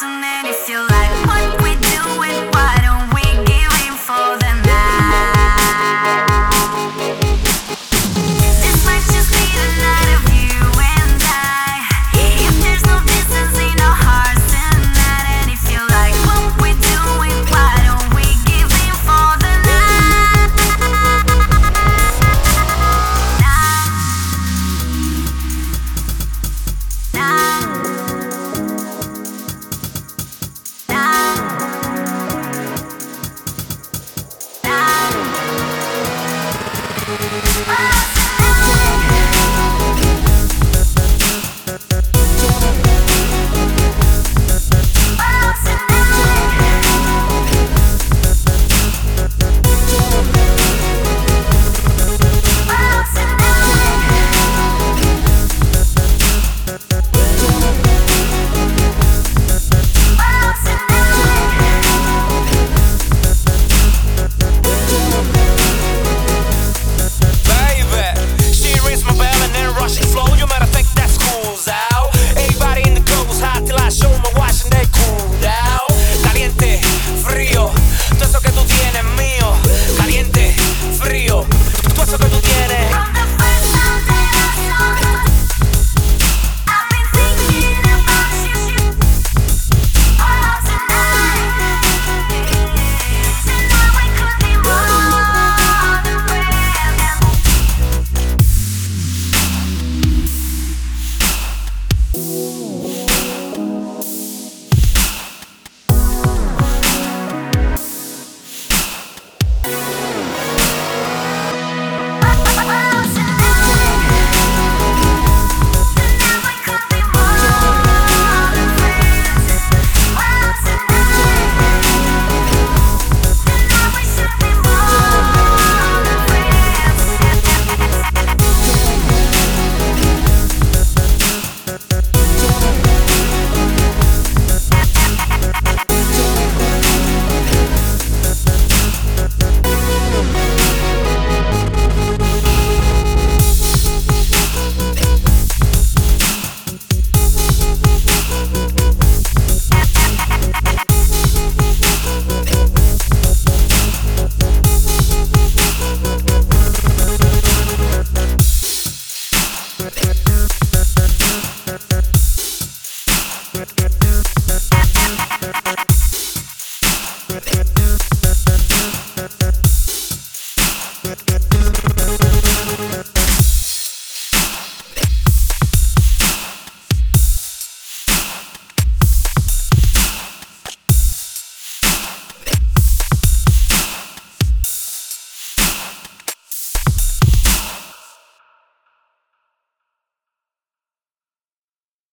soon Thank you.